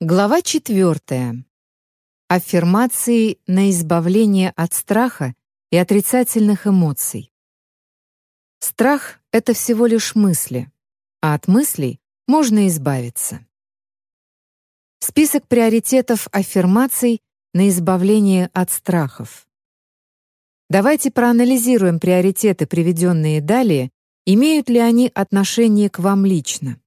Глава четвертая. Аффирмации на избавление от страха и отрицательных эмоций. Страх — это всего лишь мысли, а от мыслей можно избавиться. Список приоритетов аффирмаций на избавление от страхов. Давайте проанализируем приоритеты, приведенные далее, имеют ли они отношение к вам лично.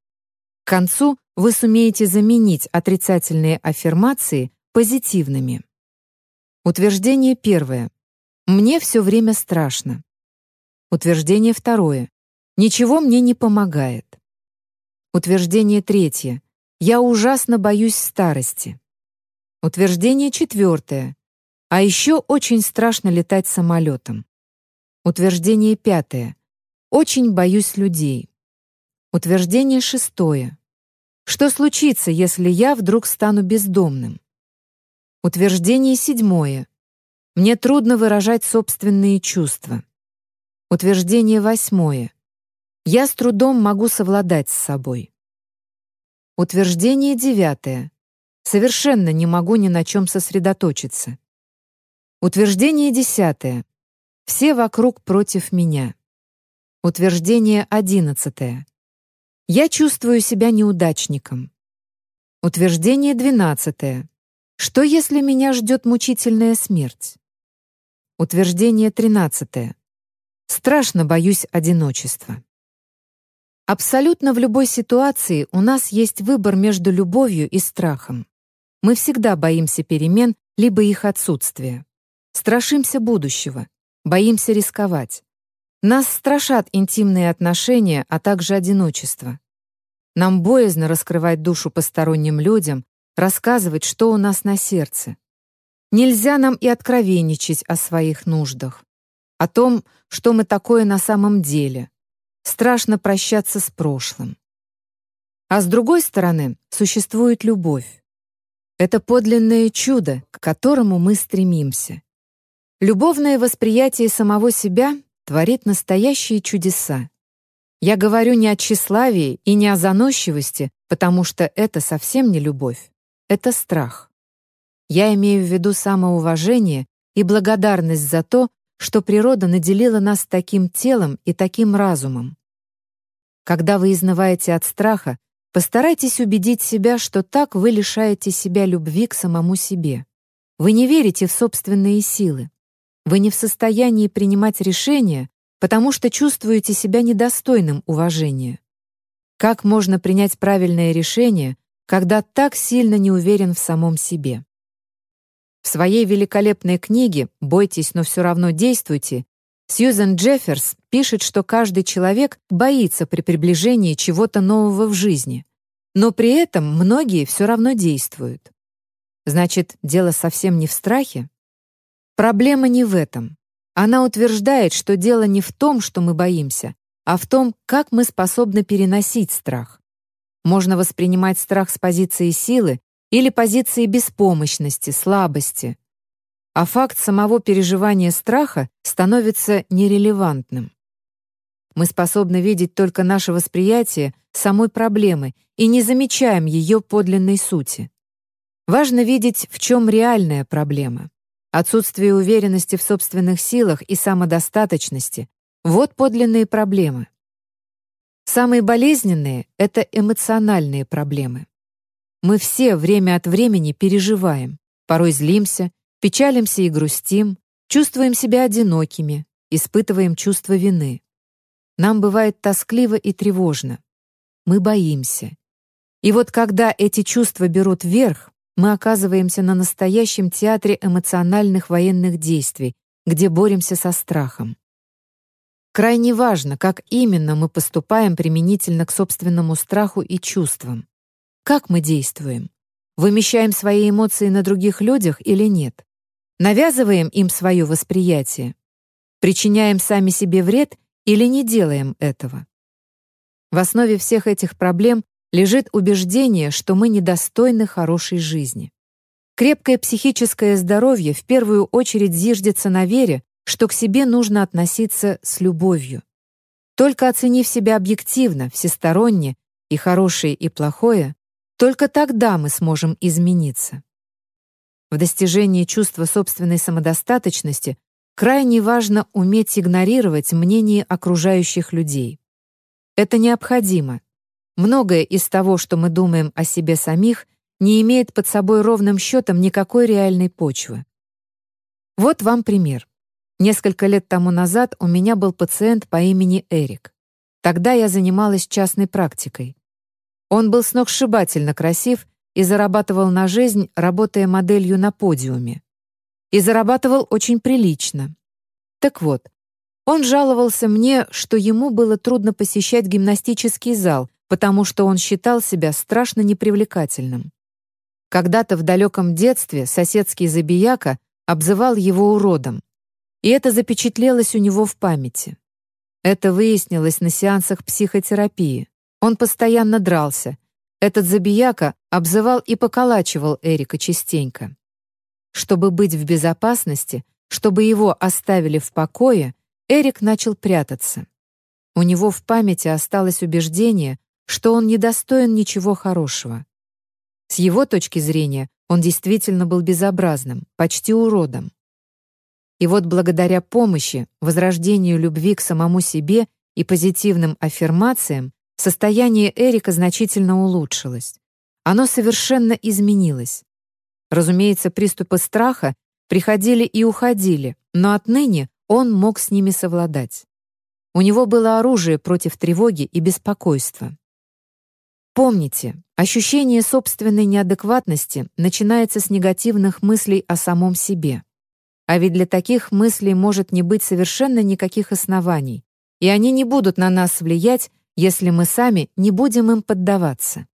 К концу вы сумеете заменить отрицательные аффирмации позитивными. Утверждение первое. Мне все время страшно. Утверждение второе. Ничего мне не помогает. Утверждение третье. Я ужасно боюсь старости. Утверждение четвертое. А еще очень страшно летать самолетом. Утверждение пятое. Очень боюсь людей. Утверждение шестое. Что случится, если я вдруг стану бездомным? Утверждение седьмое. Мне трудно выражать собственные чувства. Утверждение восьмое. Я с трудом могу совладать с собой. Утверждение девятое. Совершенно не могу ни на чем сосредоточиться. Утверждение десятое. Все вокруг против меня. Утверждение одиннадцатое. Я чувствую себя неудачником. Утверждение двенадцатое. Что если меня ждет мучительная смерть? Утверждение тринадцатое. Страшно боюсь одиночества. Абсолютно в любой ситуации у нас есть выбор между любовью и страхом. Мы всегда боимся перемен, либо их отсутствия. Страшимся будущего, боимся рисковать. Нас страшат интимные отношения, а также одиночество. Нам боязно раскрывать душу посторонним людям, рассказывать, что у нас на сердце. Нельзя нам и откровенничать о своих нуждах, о том, что мы такое на самом деле. Страшно прощаться с прошлым. А с другой стороны, существует любовь. Это подлинное чудо, к которому мы стремимся. Любовное восприятие самого себя творит настоящие чудеса. Я говорю не о тщеславии и не о заносчивости, потому что это совсем не любовь. Это страх. Я имею в виду самоуважение и благодарность за то, что природа наделила нас таким телом и таким разумом. Когда вы изнываете от страха, постарайтесь убедить себя, что так вы лишаете себя любви к самому себе. Вы не верите в собственные силы. Вы не в состоянии принимать решения, потому что чувствуете себя недостойным уважения. Как можно принять правильное решение, когда так сильно не уверен в самом себе? В своей великолепной книге «Бойтесь, но все равно действуйте» Сьюзен Джефферс пишет, что каждый человек боится при приближении чего-то нового в жизни, но при этом многие все равно действуют. Значит, дело совсем не в страхе? Проблема не в этом. Она утверждает, что дело не в том, что мы боимся, а в том, как мы способны переносить страх. Можно воспринимать страх с позиции силы или позиции беспомощности, слабости. А факт самого переживания страха становится нерелевантным. Мы способны видеть только наше восприятие самой проблемы и не замечаем ее подлинной сути. Важно видеть, в чем реальная проблема. Отсутствие уверенности в собственных силах и самодостаточности — вот подлинные проблемы. Самые болезненные — это эмоциональные проблемы. Мы все время от времени переживаем, порой злимся, печалимся и грустим, чувствуем себя одинокими, испытываем чувство вины. Нам бывает тоскливо и тревожно. Мы боимся. И вот когда эти чувства берут верх, мы оказываемся на настоящем театре эмоциональных военных действий, где боремся со страхом. Крайне важно, как именно мы поступаем применительно к собственному страху и чувствам. Как мы действуем? Вымещаем свои эмоции на других людях или нет? Навязываем им свое восприятие? Причиняем сами себе вред или не делаем этого? В основе всех этих проблем лежит убеждение, что мы недостойны хорошей жизни. Крепкое психическое здоровье в первую очередь зиждется на вере, что к себе нужно относиться с любовью. Только оценив себя объективно, всесторонне, и хорошее, и плохое, Только тогда мы сможем измениться. В достижении чувства собственной самодостаточности крайне важно уметь игнорировать мнение окружающих людей. Это необходимо. Многое из того, что мы думаем о себе самих, не имеет под собой ровным счетом никакой реальной почвы. Вот вам пример. Несколько лет тому назад у меня был пациент по имени Эрик. Тогда я занималась частной практикой. Он был сногсшибательно красив и зарабатывал на жизнь, работая моделью на подиуме. И зарабатывал очень прилично. Так вот, он жаловался мне, что ему было трудно посещать гимнастический зал, потому что он считал себя страшно непривлекательным. Когда-то в далеком детстве соседский забияка обзывал его уродом, и это запечатлелось у него в памяти. Это выяснилось на сеансах психотерапии. Он постоянно дрался. Этот забияка обзывал и поколачивал Эрика частенько. Чтобы быть в безопасности, чтобы его оставили в покое, Эрик начал прятаться. У него в памяти осталось убеждение, что он недостоин ничего хорошего. С его точки зрения он действительно был безобразным, почти уродом. И вот благодаря помощи, возрождению любви к самому себе и позитивным аффирмациям состояние Эрика значительно улучшилось. Оно совершенно изменилось. Разумеется, приступы страха приходили и уходили, но отныне он мог с ними совладать. У него было оружие против тревоги и беспокойства. Помните, ощущение собственной неадекватности начинается с негативных мыслей о самом себе. А ведь для таких мыслей может не быть совершенно никаких оснований, и они не будут на нас влиять, если мы сами не будем им поддаваться.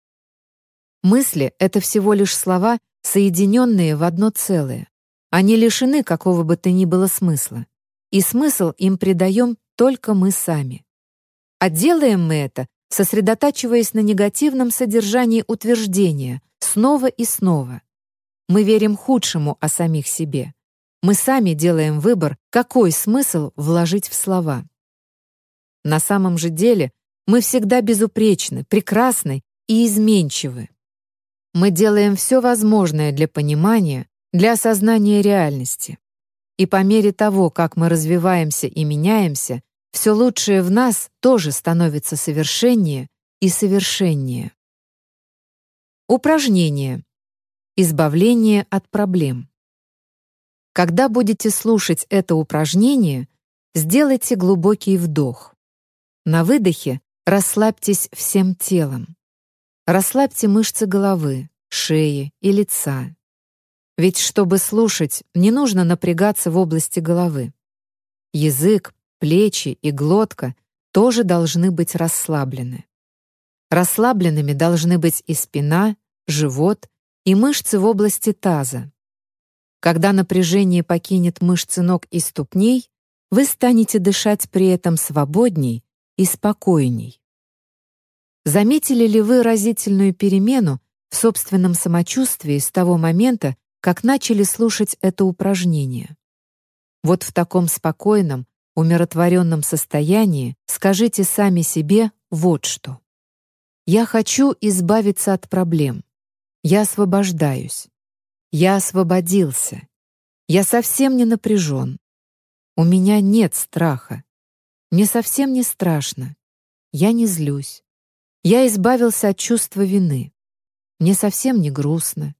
Мысли — это всего лишь слова, соединенные в одно целое. Они лишены какого бы то ни было смысла. И смысл им придаем только мы сами. А делаем мы это, сосредотачиваясь на негативном содержании утверждения снова и снова. Мы верим худшему о самих себе. Мы сами делаем выбор, какой смысл вложить в слова. На самом же деле мы всегда безупречны, прекрасны и изменчивы. Мы делаем все возможное для понимания, для осознания реальности. И по мере того, как мы развиваемся и меняемся, все лучшее в нас тоже становится совершеннее и совершеннее. Упражнение. Избавление от проблем. Когда будете слушать это упражнение, сделайте глубокий вдох. На выдохе расслабьтесь всем телом. Расслабьте мышцы головы, шеи и лица. Ведь чтобы слушать, не нужно напрягаться в области головы. Язык, плечи и глотка тоже должны быть расслаблены. Расслабленными должны быть и спина, живот, и мышцы в области таза. Когда напряжение покинет мышцы ног и ступней, вы станете дышать при этом свободней и спокойней. Заметили ли вы разительную перемену в собственном самочувствии с того момента, как начали слушать это упражнение? Вот в таком спокойном, умиротворенном состоянии скажите сами себе вот что. «Я хочу избавиться от проблем. Я освобождаюсь. Я освободился. Я совсем не напряжен. У меня нет страха. Мне совсем не страшно. Я не злюсь. Я избавился от чувства вины. Мне совсем не грустно.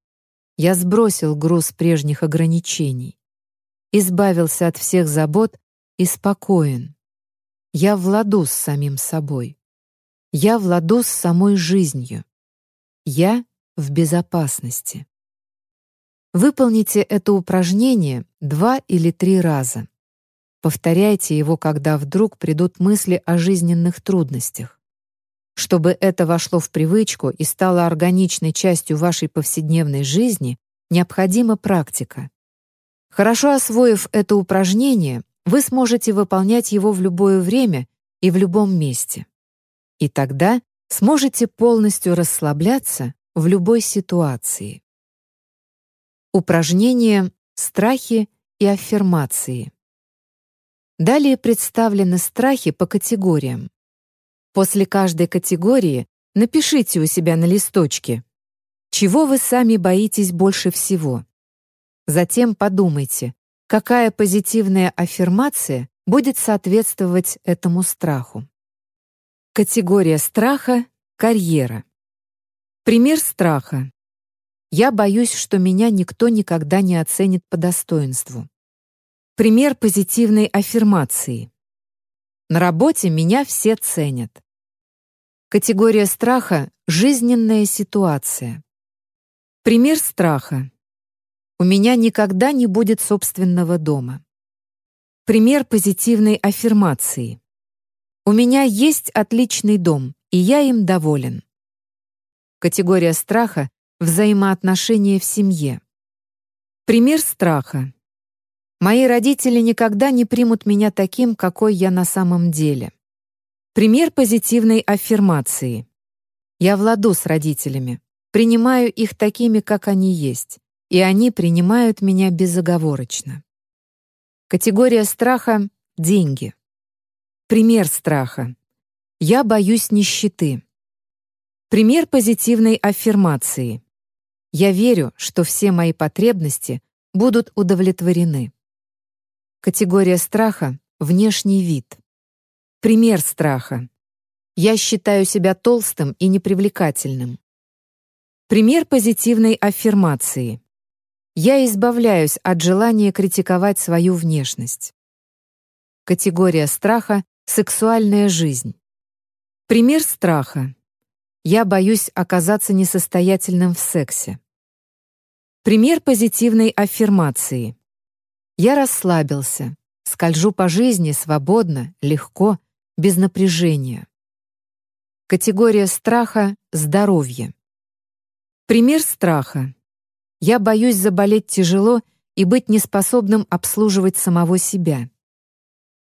Я сбросил груз прежних ограничений. Избавился от всех забот и спокоен. Я владу с самим собой. Я владу с самой жизнью. Я в безопасности. Выполните это упражнение два или три раза. Повторяйте его, когда вдруг придут мысли о жизненных трудностях. Чтобы это вошло в привычку и стало органичной частью вашей повседневной жизни, необходима практика. Хорошо освоив это упражнение, вы сможете выполнять его в любое время и в любом месте. И тогда сможете полностью расслабляться в любой ситуации. Упражнение «Страхи и аффирмации». Далее представлены страхи по категориям. После каждой категории напишите у себя на листочке чего вы сами боитесь больше всего. Затем подумайте, какая позитивная аффирмация будет соответствовать этому страху. Категория страха — карьера. Пример страха. Я боюсь, что меня никто никогда не оценит по достоинству. Пример позитивной аффирмации. На работе меня все ценят. Категория страха — жизненная ситуация. Пример страха. У меня никогда не будет собственного дома. Пример позитивной аффирмации. У меня есть отличный дом, и я им доволен. Категория страха — взаимоотношения в семье. Пример страха. Мои родители никогда не примут меня таким, какой я на самом деле. Пример позитивной аффирмации. Я в ладу с родителями, принимаю их такими, как они есть, и они принимают меня безоговорочно. Категория страха — деньги. Пример страха. Я боюсь нищеты. Пример позитивной аффирмации. Я верю, что все мои потребности будут удовлетворены. Категория страха — внешний вид. Пример страха. Я считаю себя толстым и непривлекательным. Пример позитивной аффирмации. Я избавляюсь от желания критиковать свою внешность. Категория страха — сексуальная жизнь. Пример страха. Я боюсь оказаться несостоятельным в сексе. Пример позитивной аффирмации. Я расслабился, скольжу по жизни свободно, легко, без напряжения. Категория страха — здоровье. Пример страха. Я боюсь заболеть тяжело и быть неспособным обслуживать самого себя.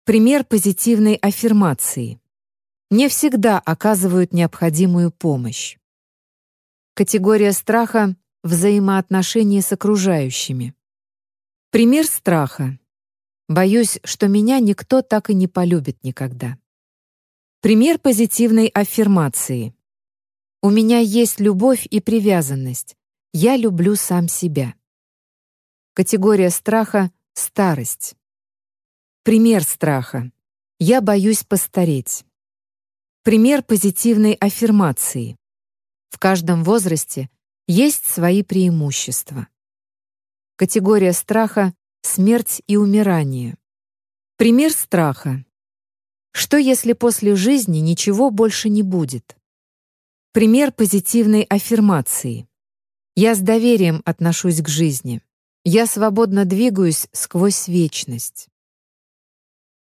Пример позитивной аффирмации. Не всегда оказывают необходимую помощь. Категория страха — взаимоотношения с окружающими. Пример страха. Боюсь, что меня никто так и не полюбит никогда. Пример позитивной аффирмации. У меня есть любовь и привязанность. Я люблю сам себя. Категория страха — старость. Пример страха. Я боюсь постареть. Пример позитивной аффирмации. В каждом возрасте есть свои преимущества. Категория страха — смерть и умирание. Пример страха. Что если после жизни ничего больше не будет? Пример позитивной аффирмации. Я с доверием отношусь к жизни. Я свободно двигаюсь сквозь вечность.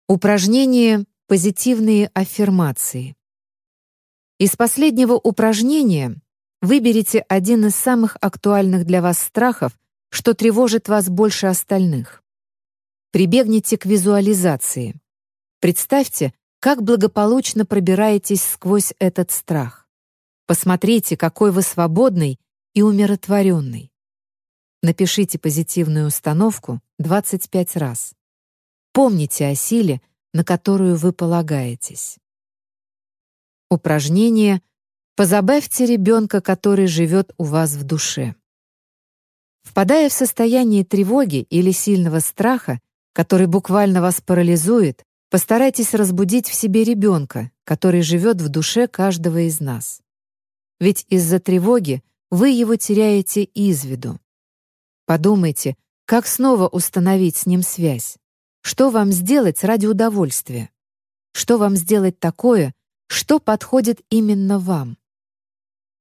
Упражнение «Позитивные аффирмации». Из последнего упражнения выберите один из самых актуальных для вас страхов что тревожит вас больше остальных. Прибегните к визуализации. Представьте, как благополучно пробираетесь сквозь этот страх. Посмотрите, какой вы свободный и умиротворенный. Напишите позитивную установку 25 раз. Помните о силе, на которую вы полагаетесь. Упражнение «Позабавьте ребенка, который живет у вас в душе». Впадая в состояние тревоги или сильного страха, который буквально вас парализует, постарайтесь разбудить в себе ребенка, который живет в душе каждого из нас. Ведь из-за тревоги вы его теряете из виду. Подумайте, как снова установить с ним связь? Что вам сделать ради удовольствия? Что вам сделать такое, что подходит именно вам?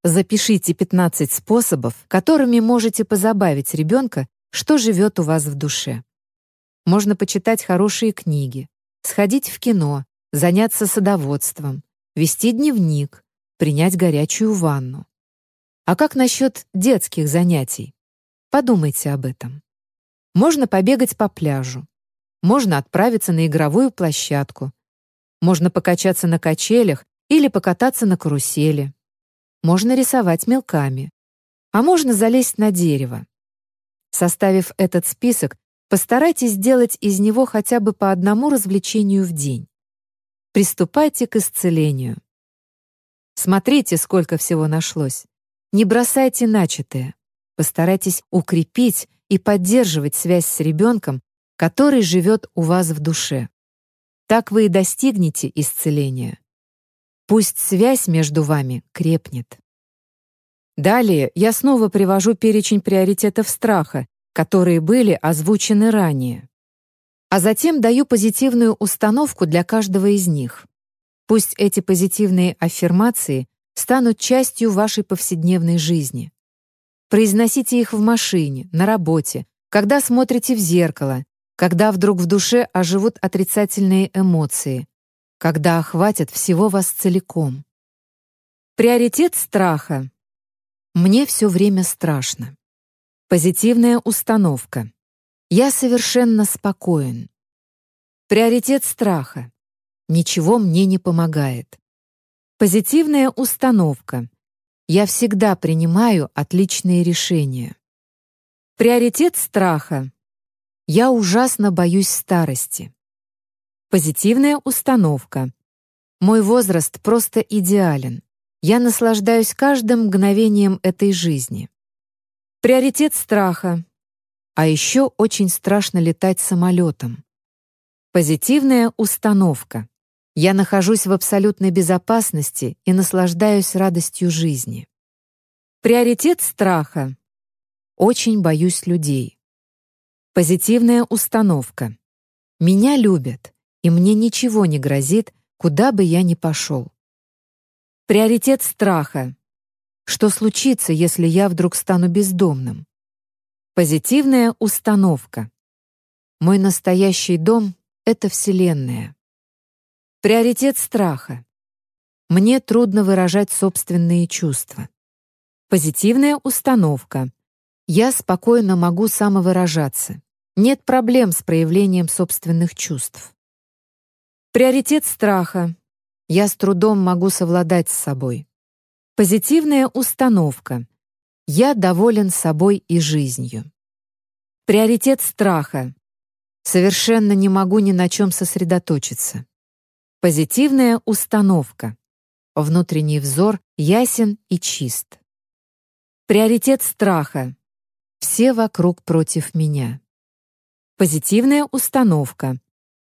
Запишите 15 способов, которыми можете позабавить ребенка, что живет у вас в душе. Можно почитать хорошие книги, сходить в кино, заняться садоводством, вести дневник, принять горячую ванну. А как насчет детских занятий? Подумайте об этом. Можно побегать по пляжу. Можно отправиться на игровую площадку. Можно покачаться на качелях или покататься на карусели можно рисовать мелками, а можно залезть на дерево. Составив этот список, постарайтесь сделать из него хотя бы по одному развлечению в день. Приступайте к исцелению. Смотрите, сколько всего нашлось. Не бросайте начатое. Постарайтесь укрепить и поддерживать связь с ребенком, который живет у вас в душе. Так вы и достигнете исцеления. Пусть связь между вами крепнет. Далее я снова привожу перечень приоритетов страха, которые были озвучены ранее. А затем даю позитивную установку для каждого из них. Пусть эти позитивные аффирмации станут частью вашей повседневной жизни. Произносите их в машине, на работе, когда смотрите в зеркало, когда вдруг в душе оживут отрицательные эмоции, когда охватят всего вас целиком. Приоритет страха. Мне все время страшно. Позитивная установка. Я совершенно спокоен. Приоритет страха. Ничего мне не помогает. Позитивная установка. Я всегда принимаю отличные решения. Приоритет страха. Я ужасно боюсь старости. Позитивная установка. Мой возраст просто идеален. Я наслаждаюсь каждым мгновением этой жизни. Приоритет страха. А еще очень страшно летать самолетом. Позитивная установка. Я нахожусь в абсолютной безопасности и наслаждаюсь радостью жизни. Приоритет страха. Очень боюсь людей. Позитивная установка. Меня любят, и мне ничего не грозит, куда бы я ни пошел. Приоритет страха. Что случится, если я вдруг стану бездомным? Позитивная установка. Мой настоящий дом — это Вселенная. Приоритет страха. Мне трудно выражать собственные чувства. Позитивная установка. Я спокойно могу самовыражаться. Нет проблем с проявлением собственных чувств. Приоритет страха. Я с трудом могу совладать с собой. Позитивная установка. Я доволен собой и жизнью. Приоритет страха. Совершенно не могу ни на чем сосредоточиться. Позитивная установка. Внутренний взор ясен и чист. Приоритет страха. Все вокруг против меня. Позитивная установка.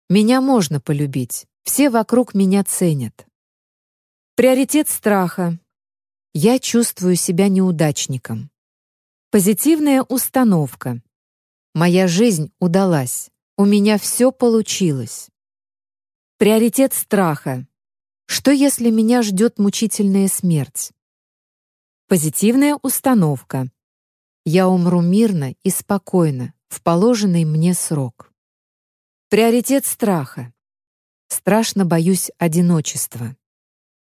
Меня можно полюбить. Все вокруг меня ценят. Приоритет страха. Я чувствую себя неудачником. Позитивная установка. Моя жизнь удалась. У меня все получилось. Приоритет страха. Что если меня ждет мучительная смерть? Позитивная установка. Я умру мирно и спокойно, в положенный мне срок. Приоритет страха. Страшно боюсь одиночества.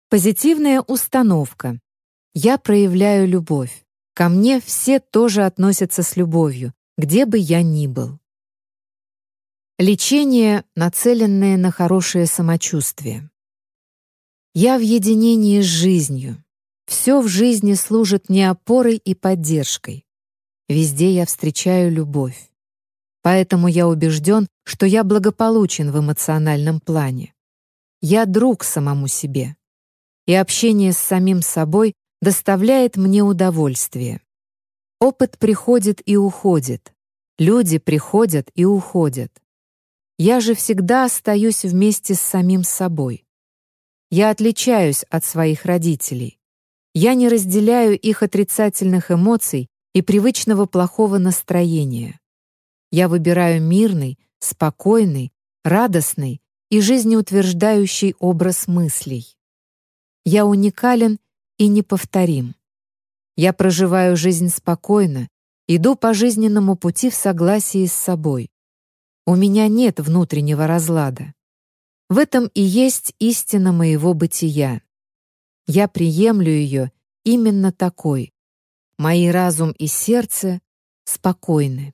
Позитивная установка. Я проявляю любовь. Ко мне все тоже относятся с любовью, где бы я ни был. Лечение, нацеленное на хорошее самочувствие. Я в единении с жизнью. Все в жизни служит мне опорой и поддержкой. Везде я встречаю любовь. Поэтому я убежден, что я благополучен в эмоциональном плане. Я друг самому себе. И общение с самим собой доставляет мне удовольствие. Опыт приходит и уходит. Люди приходят и уходят. Я же всегда остаюсь вместе с самим собой. Я отличаюсь от своих родителей. Я не разделяю их отрицательных эмоций и привычного плохого настроения. Я выбираю мирный, спокойный, радостный и жизнеутверждающий образ мыслей. Я уникален и неповторим. Я проживаю жизнь спокойно, иду по жизненному пути в согласии с собой. У меня нет внутреннего разлада. В этом и есть истина моего бытия. Я приемлю ее именно такой. Мои разум и сердце спокойны.